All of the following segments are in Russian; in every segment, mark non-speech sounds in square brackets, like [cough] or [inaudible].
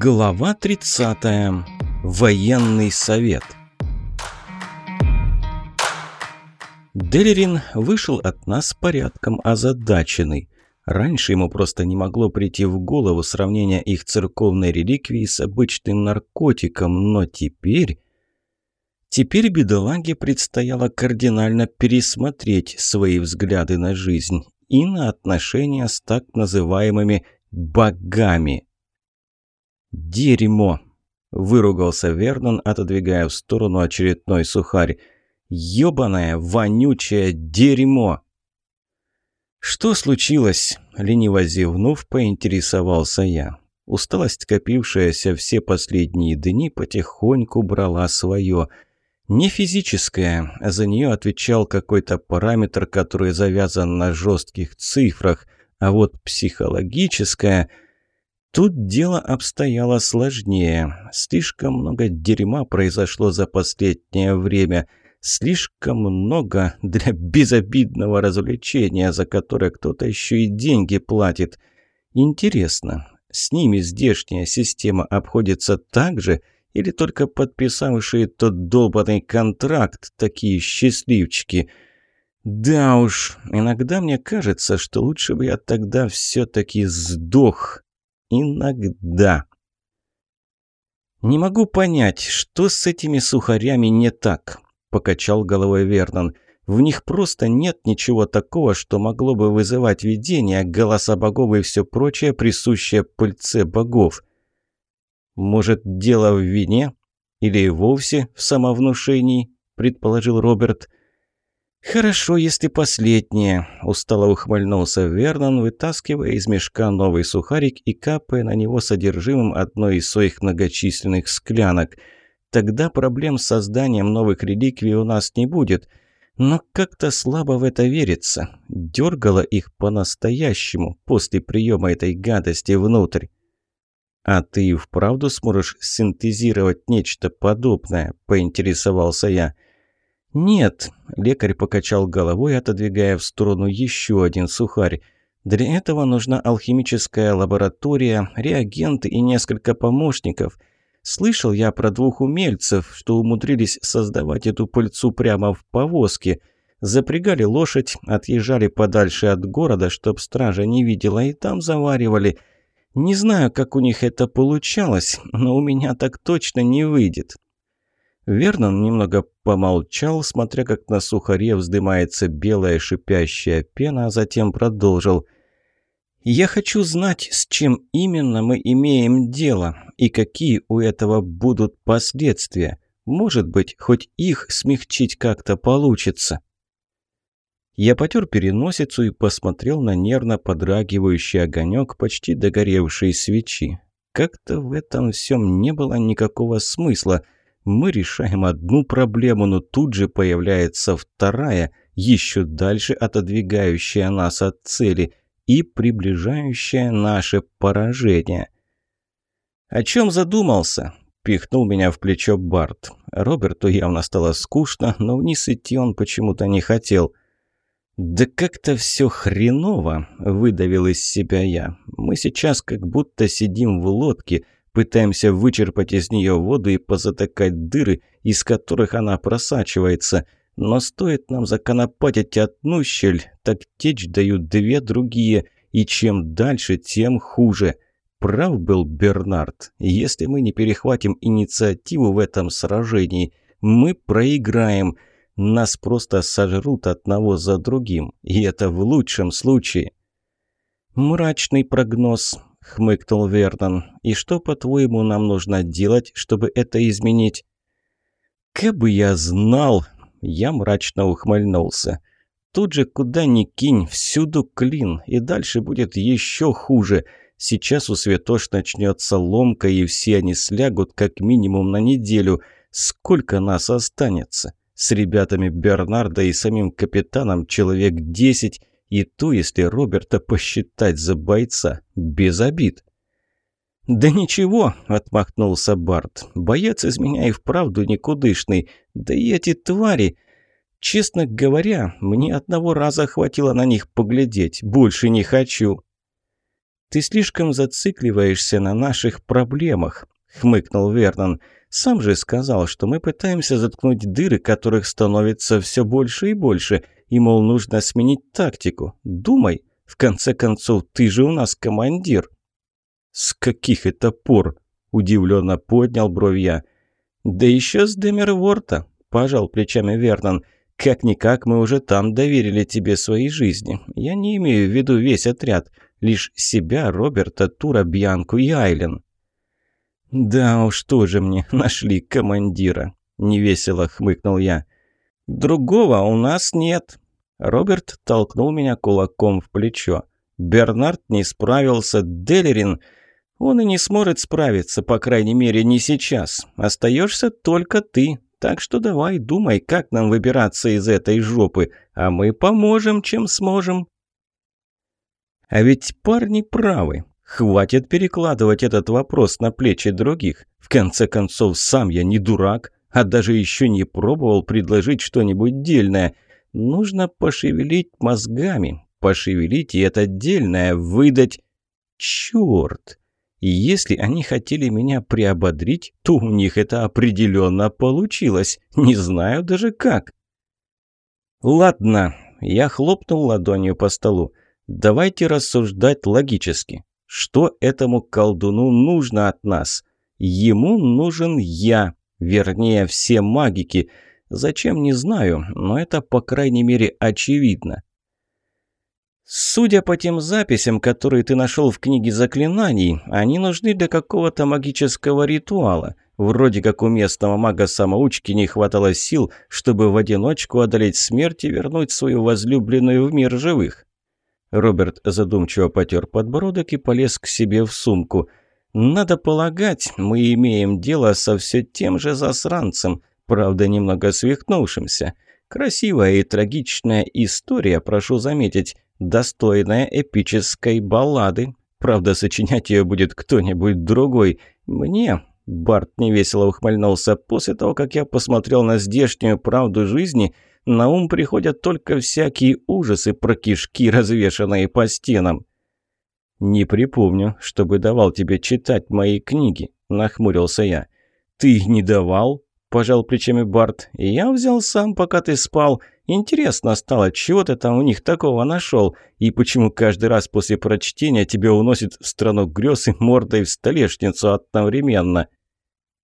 Глава 30. Военный совет. Делерин вышел от нас порядком озадаченный. Раньше ему просто не могло прийти в голову сравнение их церковной реликвии с обычным наркотиком, но теперь... Теперь бедолаге предстояло кардинально пересмотреть свои взгляды на жизнь и на отношения с так называемыми «богами». «Дерьмо!» – выругался Вернон, отодвигая в сторону очередной сухарь. «Ёбаное, вонючее дерьмо!» «Что случилось?» – лениво зевнув, поинтересовался я. Усталость, копившаяся все последние дни, потихоньку брала свое. Не физическая, а за нее отвечал какой-то параметр, который завязан на жестких цифрах, а вот психологическая – Тут дело обстояло сложнее. Слишком много дерьма произошло за последнее время. Слишком много для безобидного развлечения, за которое кто-то еще и деньги платит. Интересно, с ними здешняя система обходится так же, или только подписавшие тот долбанный контракт такие счастливчики? Да уж, иногда мне кажется, что лучше бы я тогда все-таки сдох. Иногда. «Не могу понять, что с этими сухарями не так», – покачал головой Вернон. «В них просто нет ничего такого, что могло бы вызывать видение, голоса богов и все прочее, присущее пыльце богов. Может, дело в вине? Или вовсе в самовнушении?» – предположил Роберт. «Хорошо, если последнее», – устало ухмыльнулся Вернон, вытаскивая из мешка новый сухарик и капая на него содержимым одной из своих многочисленных склянок. «Тогда проблем с созданием новых реликвий у нас не будет». Но как-то слабо в это верится. Дергало их по-настоящему после приема этой гадости внутрь. «А ты вправду сможешь синтезировать нечто подобное?» – поинтересовался я – «Нет», – лекарь покачал головой, отодвигая в сторону еще один сухарь. «Для этого нужна алхимическая лаборатория, реагенты и несколько помощников. Слышал я про двух умельцев, что умудрились создавать эту пыльцу прямо в повозке. Запрягали лошадь, отъезжали подальше от города, чтоб стража не видела, и там заваривали. Не знаю, как у них это получалось, но у меня так точно не выйдет. Вернон немного помолчал, смотря как на сухаре вздымается белая шипящая пена, а затем продолжил. «Я хочу знать, с чем именно мы имеем дело и какие у этого будут последствия. Может быть, хоть их смягчить как-то получится». Я потер переносицу и посмотрел на нервно подрагивающий огонек почти догоревшей свечи. Как-то в этом всем не было никакого смысла – мы решаем одну проблему, но тут же появляется вторая, еще дальше отодвигающая нас от цели и приближающая наше поражение. «О чем задумался?» – пихнул меня в плечо Барт. Роберту явно стало скучно, но вниз идти он почему-то не хотел. «Да как-то все хреново», – выдавил из себя я. «Мы сейчас как будто сидим в лодке», – Пытаемся вычерпать из нее воду и позатыкать дыры, из которых она просачивается. Но стоит нам законопатить одну щель, так течь дают две другие, и чем дальше, тем хуже. Прав был Бернард. Если мы не перехватим инициативу в этом сражении, мы проиграем. Нас просто сожрут одного за другим, и это в лучшем случае. Мрачный прогноз, – хмыкнул Вернон. «И что, по-твоему, нам нужно делать, чтобы это изменить?» «Как бы я знал!» – я мрачно ухмыльнулся. «Тут же куда ни кинь, всюду клин, и дальше будет еще хуже. Сейчас у святош начнется ломка, и все они слягут как минимум на неделю. Сколько нас останется?» С ребятами Бернарда и самим капитаном человек десять, и то, если Роберта посчитать за бойца, без обид. «Да ничего», — отмахнулся Барт. «Боец из меня и вправду никудышный. Да и эти твари...» «Честно говоря, мне одного раза хватило на них поглядеть. Больше не хочу». «Ты слишком зацикливаешься на наших проблемах», — хмыкнул Вернон. «Сам же сказал, что мы пытаемся заткнуть дыры, которых становится все больше и больше, и, мол, нужно сменить тактику. Думай, в конце концов, ты же у нас командир». «С каких это пор?» – удивленно поднял бровь я. «Да еще с Демерворта», – пожал плечами Вернон. «Как-никак мы уже там доверили тебе своей жизни. Я не имею в виду весь отряд, лишь себя, Роберта, Тура, Бьянку и Айлен». «Да уж, тоже мне [laughs] нашли командира», – невесело хмыкнул я. «Другого у нас нет». Роберт толкнул меня кулаком в плечо. Бернард не справился, Делерин... Он и не сможет справиться, по крайней мере, не сейчас. Остаешься только ты. Так что давай, думай, как нам выбираться из этой жопы, а мы поможем, чем сможем. А ведь парни правы. Хватит перекладывать этот вопрос на плечи других. В конце концов, сам я не дурак, а даже еще не пробовал предложить что-нибудь дельное. Нужно пошевелить мозгами, пошевелить и это дельное выдать. Черт! Если они хотели меня приободрить, то у них это определенно получилось. Не знаю даже как. Ладно, я хлопнул ладонью по столу. Давайте рассуждать логически. Что этому колдуну нужно от нас? Ему нужен я, вернее, все магики. Зачем, не знаю, но это, по крайней мере, очевидно. Судя по тем записям, которые ты нашел в книге заклинаний, они нужны для какого-то магического ритуала. Вроде как у местного мага-самоучки не хватало сил, чтобы в одиночку одолеть смерть и вернуть свою возлюбленную в мир живых. Роберт задумчиво потер подбородок и полез к себе в сумку. «Надо полагать, мы имеем дело со все тем же засранцем, правда, немного свихнувшимся. Красивая и трагичная история, прошу заметить» достойная эпической баллады. Правда, сочинять ее будет кто-нибудь другой. Мне, Барт невесело ухмыльнулся, после того, как я посмотрел на здешнюю правду жизни, на ум приходят только всякие ужасы про кишки, [laughs] развешанные по стенам. «Не припомню, чтобы давал тебе читать мои книги», – нахмурился я. «Ты не давал?» – пожал плечами Барт. «Я взял сам, пока ты спал. Интересно стало, чего ты там у них такого нашел? И почему каждый раз после прочтения тебя уносит в страну грез и мордой в столешницу одновременно?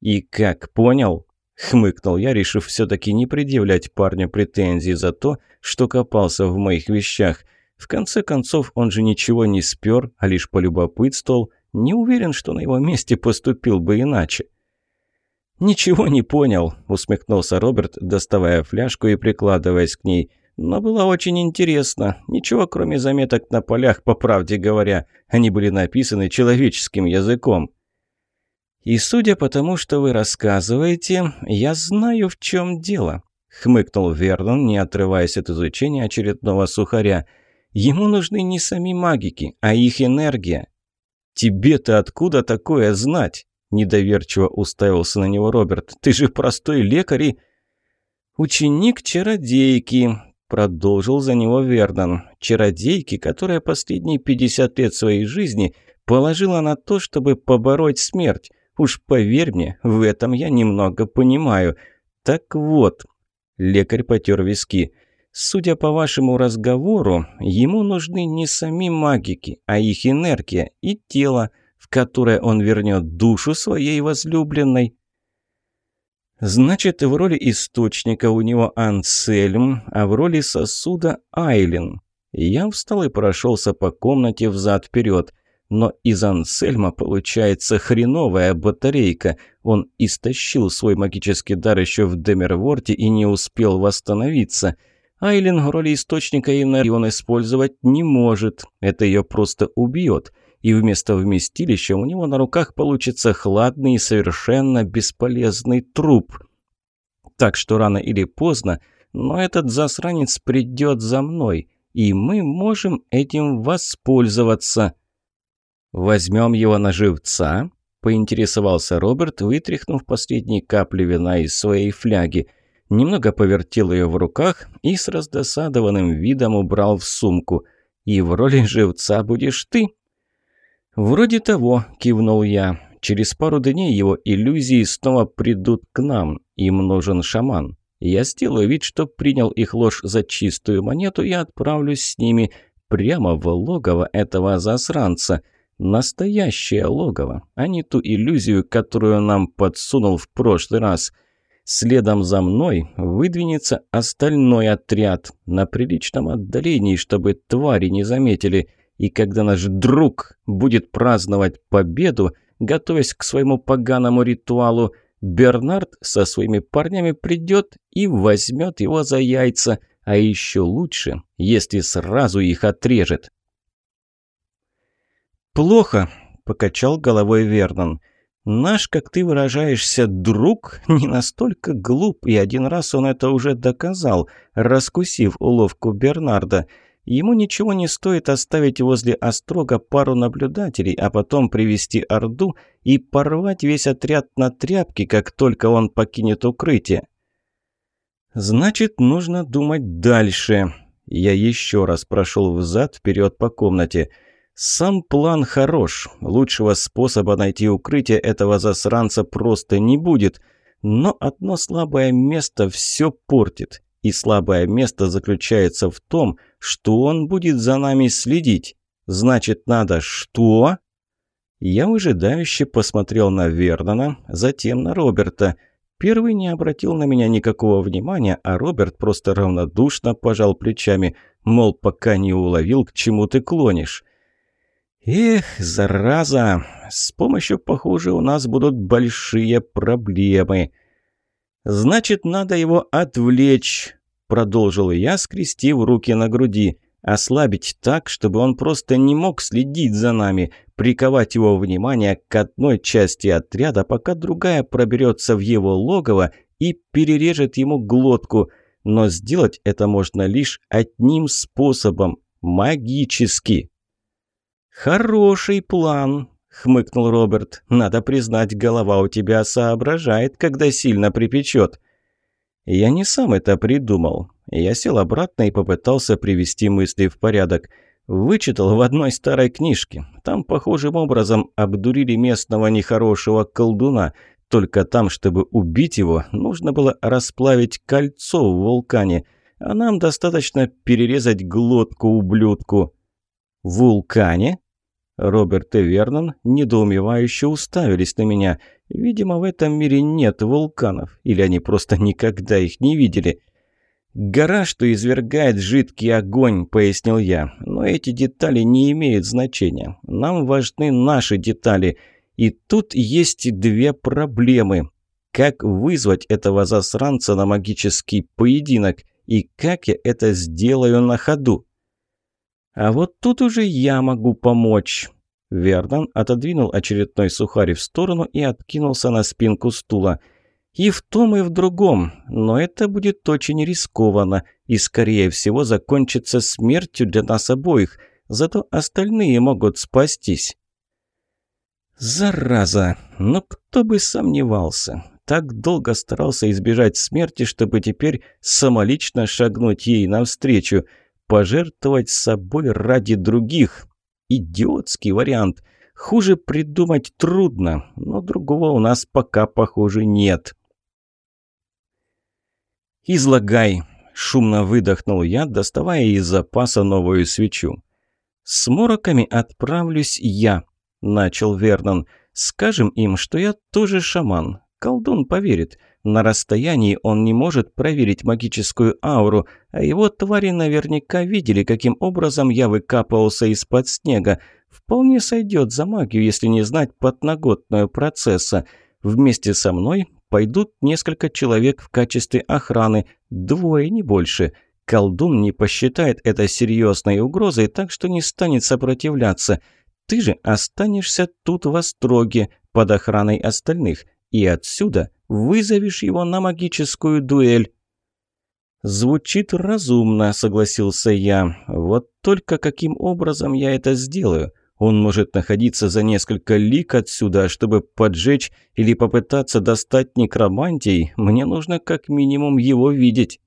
И как, понял? Хмыкнул я, решив все-таки не предъявлять парню претензий за то, что копался в моих вещах. В конце концов, он же ничего не спер, а лишь полюбопытствовал. Не уверен, что на его месте поступил бы иначе. «Ничего не понял», – усмехнулся Роберт, доставая фляжку и прикладываясь к ней. «Но было очень интересно. Ничего, кроме заметок на полях, по правде говоря. Они были написаны человеческим языком». «И судя по тому, что вы рассказываете, я знаю, в чем дело», – хмыкнул Вернон, не отрываясь от изучения очередного сухаря. «Ему нужны не сами магики, а их энергия». «Тебе-то откуда такое знать?» Недоверчиво уставился на него Роберт. «Ты же простой лекарь и...» «Ученик чародейки», — продолжил за него Вернон. «Чародейки, которая последние 50 лет своей жизни положила на то, чтобы побороть смерть. Уж поверь мне, в этом я немного понимаю. Так вот...» Лекарь потер виски. «Судя по вашему разговору, ему нужны не сами магики, а их энергия и тело, в которое он вернет душу своей возлюбленной. Значит, в роли источника у него Ансельм, а в роли сосуда Айлин. Я встал и прошелся по комнате взад-вперед. Но из Ансельма получается хреновая батарейка. Он истощил свой магический дар еще в Демерворте и не успел восстановиться. Айлин в роли источника энергии он использовать не может. Это ее просто убьет и вместо вместилища у него на руках получится хладный и совершенно бесполезный труп. Так что рано или поздно, но этот засранец придет за мной, и мы можем этим воспользоваться. «Возьмем его на живца?» – поинтересовался Роберт, вытряхнув последние капли вина из своей фляги. Немного повертел ее в руках и с раздосадованным видом убрал в сумку. «И в роли живца будешь ты?» «Вроде того», – кивнул я. «Через пару дней его иллюзии снова придут к нам. Им нужен шаман. Я сделаю вид, что принял их ложь за чистую монету и отправлюсь с ними прямо в логово этого засранца. Настоящее логово, а не ту иллюзию, которую нам подсунул в прошлый раз». Следом за мной выдвинется остальной отряд на приличном отдалении, чтобы твари не заметили. И когда наш друг будет праздновать победу, готовясь к своему поганому ритуалу, Бернард со своими парнями придет и возьмет его за яйца, а еще лучше, если сразу их отрежет. «Плохо», – покачал головой Вернон. Наш, как ты выражаешься, друг не настолько глуп, и один раз он это уже доказал, раскусив уловку Бернарда. Ему ничего не стоит оставить возле Острога пару наблюдателей, а потом привести Орду и порвать весь отряд на тряпки, как только он покинет укрытие. Значит, нужно думать дальше. Я еще раз прошел взад-вперед по комнате – сам план хорош. Лучшего способа найти укрытие этого засранца просто не будет. Но одно слабое место все портит. И слабое место заключается в том, что он будет за нами следить. Значит, надо что? Я выжидающе посмотрел на Вернона, затем на Роберта. Первый не обратил на меня никакого внимания, а Роберт просто равнодушно пожал плечами, мол, пока не уловил, к чему ты клонишь. Эх, зараза! С помощью, похоже, у нас будут большие проблемы. Значит, надо его отвлечь, продолжил я, скрестив руки на груди. Ослабить так, чтобы он просто не мог следить за нами, приковать его внимание к одной части отряда, пока другая проберется в его логово и перережет ему глотку. Но сделать это можно лишь одним способом – магически. «Хороший план», — хмыкнул Роберт. «Надо признать, голова у тебя соображает, когда сильно припечет». Я не сам это придумал. Я сел обратно и попытался привести мысли в порядок. Вычитал в одной старой книжке. Там похожим образом обдурили местного нехорошего колдуна. Только там, чтобы убить его, нужно было расплавить кольцо в вулкане. А нам достаточно перерезать глотку ублюдку. «В вулкане?» Роберт и Вернон недоумевающе уставились на меня. Видимо, в этом мире нет вулканов, или они просто никогда их не видели. «Гора, что извергает жидкий огонь», — пояснил я. «Но эти детали не имеют значения. Нам важны наши детали. И тут есть две проблемы. Как вызвать этого засранца на магический поединок? И как я это сделаю на ходу?» А вот тут уже я могу помочь. Вернон отодвинул очередной сухарь в сторону и откинулся на спинку стула. И в том, и в другом, но это будет очень рискованно и, скорее всего, закончится смертью для нас обоих, зато остальные могут спастись. Зараза! Но кто бы сомневался. Так долго старался избежать смерти, чтобы теперь самолично шагнуть ей навстречу – Пожертвовать собой ради других. Идиотский вариант. Хуже придумать трудно, но другого у нас пока, похоже, нет. «Излагай», – шумно выдохнул я, доставая из запаса новую свечу. «С мороками отправлюсь я», – начал Вернон. «Скажем им, что я тоже шаман. Колдун поверит. На расстоянии он не может проверить магическую ауру, а его твари наверняка видели, каким образом я выкапывался из-под снега. Вполне сойдет за магию, если не знать подноготную процесса. Вместе со мной пойдут несколько человек в качестве охраны, двое, не больше. Колдун не посчитает это серьезной угрозой, так что не станет сопротивляться. Ты же останешься тут в Остроге, под охраной остальных, и отсюда вызовешь его на магическую дуэль». «Звучит разумно», — согласился я. «Вот только каким образом я это сделаю? Он может находиться за несколько лик отсюда, чтобы поджечь или попытаться достать некромантий, мне нужно как минимум его видеть».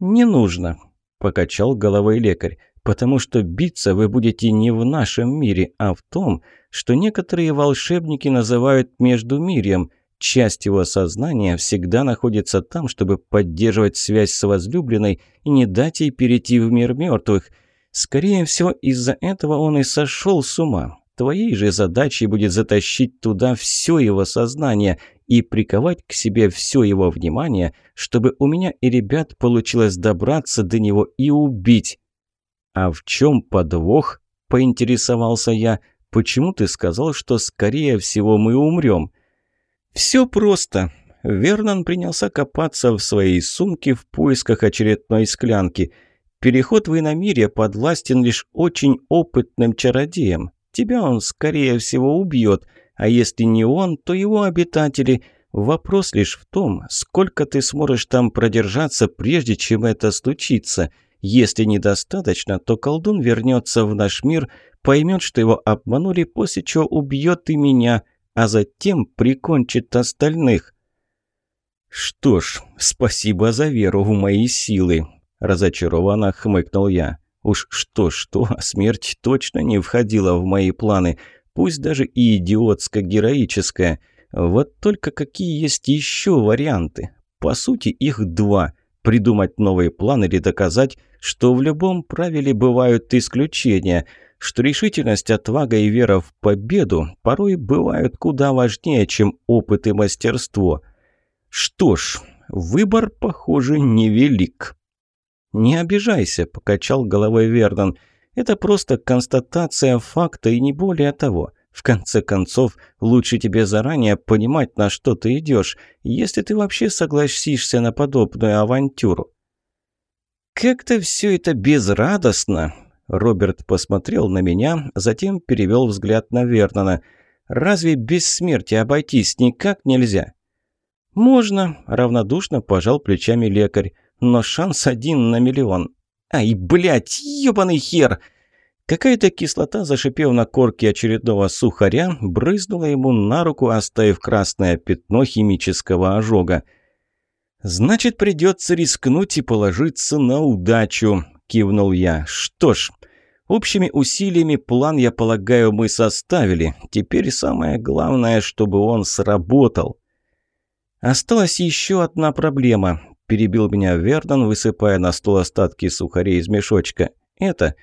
«Не нужно», — покачал головой лекарь. потому что биться вы будете не в нашем мире, а в том, что некоторые волшебники называют Междумирьем. Часть его сознания всегда находится там, чтобы поддерживать связь с возлюбленной и не дать ей перейти в мир мертвых. Скорее всего, из-за этого он и сошел с ума. Твоей же задачей будет затащить туда все его сознание и приковать к себе все его внимание, чтобы у меня и ребят получилось добраться до него и убить. «А в чем подвох?» – поинтересовался я. «Почему ты сказал, что скорее всего мы умрем?» «Все просто». Вернон принялся копаться в своей сумке в поисках очередной склянки. «Переход в иномирье подвластен лишь очень опытным чародеям. Тебя он, скорее всего, убьет, а если не он, то его обитатели. Вопрос лишь в том, сколько ты сможешь там продержаться, прежде чем это случится. Если недостаточно, то колдун вернется в наш мир, поймет, что его обманули, после чего убьет и меня, а затем прикончит остальных. «Что ж, спасибо за веру в мои силы», – разочарованно хмыкнул я. Уж что-что, а смерть точно не входила в мои планы, пусть даже и идиотско-героическая. Вот только какие есть еще варианты? По сути, их два. Придумать новый план или доказать, что в любом правиле бывают исключения, что решительность, отвага и вера в победу порой бывают куда важнее, чем опыт и мастерство. Что ж, выбор, похоже, невелик. «Не обижайся», – покачал головой Вернон. «Это просто констатация факта и не более того. В конце концов, лучше тебе заранее понимать, на что ты идешь, если ты вообще согласишься на подобную авантюру». «Как-то все это безрадостно», – Роберт посмотрел на меня, затем перевел взгляд на Вернона. «Разве без смерти обойтись никак нельзя?» «Можно», – равнодушно пожал плечами лекарь но шанс один на миллион. Ай, блядь, ёбаный хер! Какая-то кислота, зашипев на корке очередного сухаря, брызнула ему на руку, оставив красное пятно химического ожога. «Значит, придется рискнуть и положиться на удачу», – кивнул я. «Что ж, общими усилиями план, я полагаю, мы составили. Теперь самое главное, чтобы он сработал». Осталась еще одна проблема перебил меня Вернон, высыпая на стол остатки сухарей из мешочка. «Это...»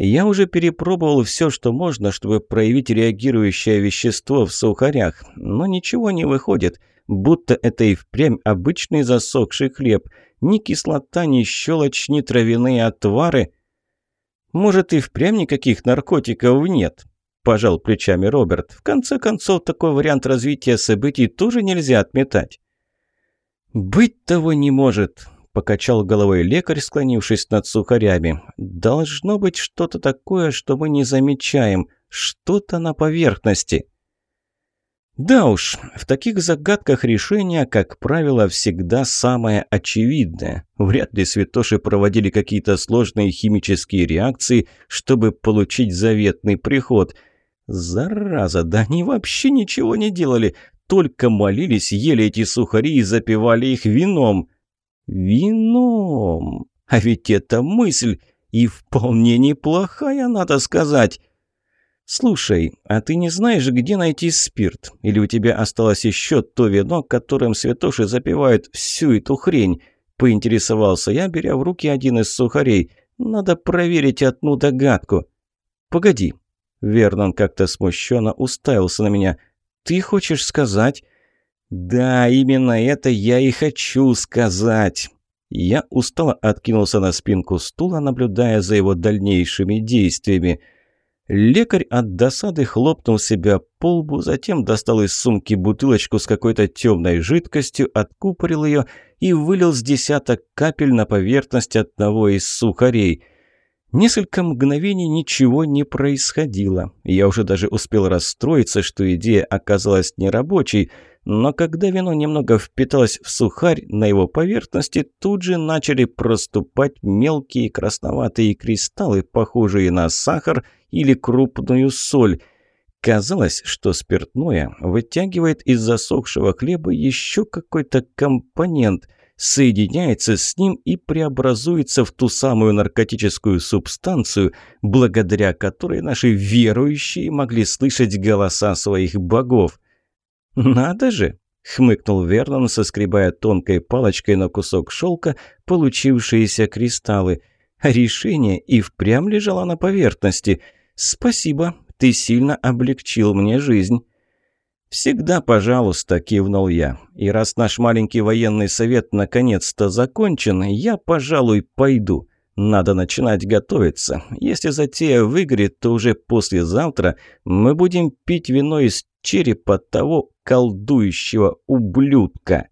Я уже перепробовал все, что можно, чтобы проявить реагирующее вещество в сухарях, но ничего не выходит, будто это и впрямь обычный засохший хлеб. Ни кислота, ни щелочь, ни травяные отвары. Может, и впрямь никаких наркотиков нет? Пожал плечами Роберт. В конце концов, такой вариант развития событий тоже нельзя отметать. «Быть того не может», – покачал головой лекарь, склонившись над сухарями. «Должно быть что-то такое, что мы не замечаем, что-то на поверхности». Да уж, в таких загадках решения, как правило, всегда самое очевидное. Вряд ли святоши проводили какие-то сложные химические реакции, чтобы получить заветный приход. Зараза, да они вообще ничего не делали, только молились, ели эти сухари и запивали их вином. Вином! А ведь это мысль, и вполне неплохая, надо сказать. «Слушай, а ты не знаешь, где найти спирт? Или у тебя осталось еще то вино, которым святоши запивают всю эту хрень?» Поинтересовался я, беря в руки один из сухарей. «Надо проверить одну догадку». «Погоди». Вернон как-то смущенно уставился на меня. «Ты хочешь сказать?» «Да, именно это я и хочу сказать». Я устало откинулся на спинку стула, наблюдая за его дальнейшими действиями. Лекарь от досады хлопнул себя по лбу, затем достал из сумки бутылочку с какой-то темной жидкостью, откупорил ее и вылил с десяток капель на поверхность одного из сухарей – Несколько мгновений ничего не происходило. Я уже даже успел расстроиться, что идея оказалась нерабочей, но когда вино немного впиталось в сухарь, на его поверхности тут же начали проступать мелкие красноватые кристаллы, похожие на сахар или крупную соль. Казалось, что спиртное вытягивает из засохшего хлеба еще какой-то компонент – соединяется с ним и преобразуется в ту самую наркотическую субстанцию, благодаря которой наши верующие могли слышать голоса своих богов. «Надо же!» — хмыкнул Вернон, соскребая тонкой палочкой на кусок шелка получившиеся кристаллы. Решение и впрямь лежало на поверхности. «Спасибо, ты сильно облегчил мне жизнь». «Всегда пожалуйста», – кивнул я. «И раз наш маленький военный совет наконец-то закончен, я, пожалуй, пойду. Надо начинать готовиться. Если затея выгорит, то уже послезавтра мы будем пить вино из черепа того колдующего ублюдка».